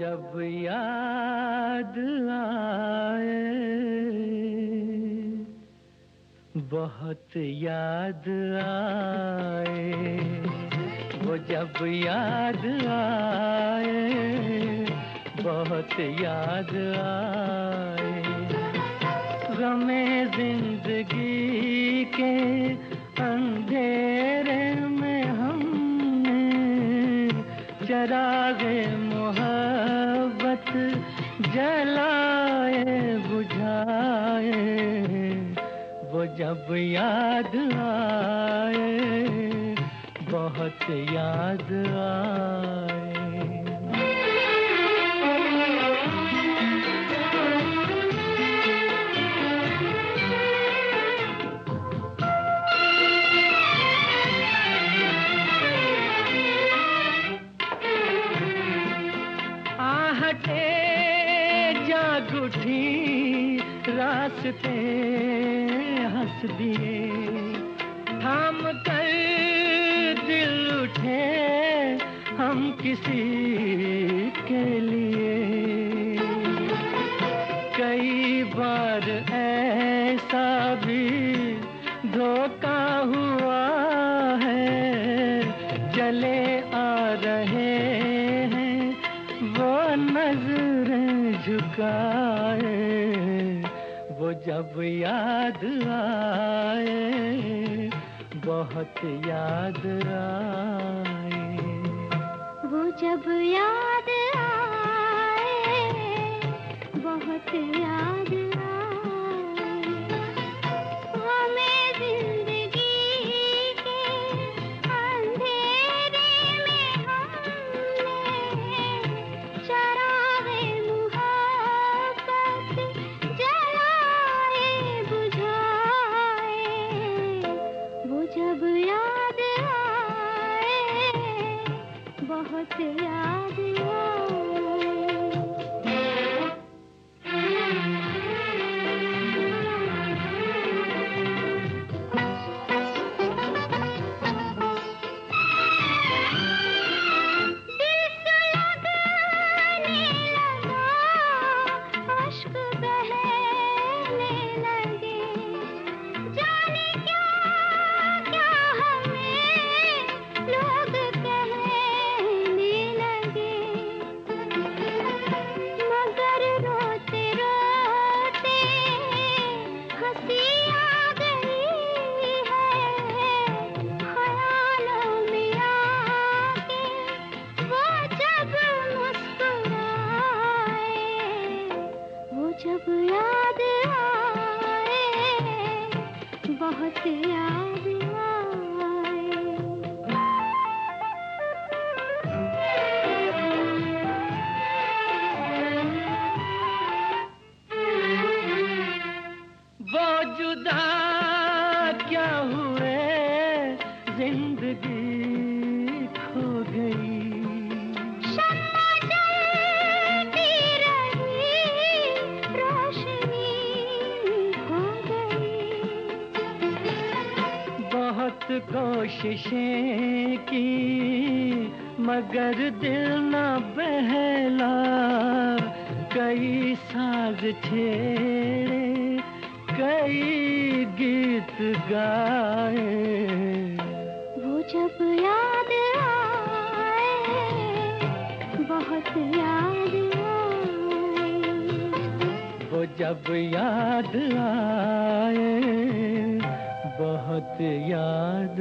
जब याद आए। बहुत याद आए। वो जब याद आए, बहुत याद आए। गमे ज़िंदगी के अंधेरे चरागे मोहब्बत जलाए बुझाए वो जब याद आए बहुत याद आए। रास्ते हंस दिए। थाम कर दिल उठे हम किसी के लिए। कई बार ऐसा भी धोखा हुआ है। चले आ रहे हैं, वो नज़र झुकाए। वो जब याद आए बहुत याद आए। वो जब याद आए बहुत याद बहने जब याद आए बहुत याद कोशिशें की मगर दिल न बहला। कई साज छेड़े कई गीत गाए। वो जब याद आए बहुत याद आए। वो जब याद आए बहुत याद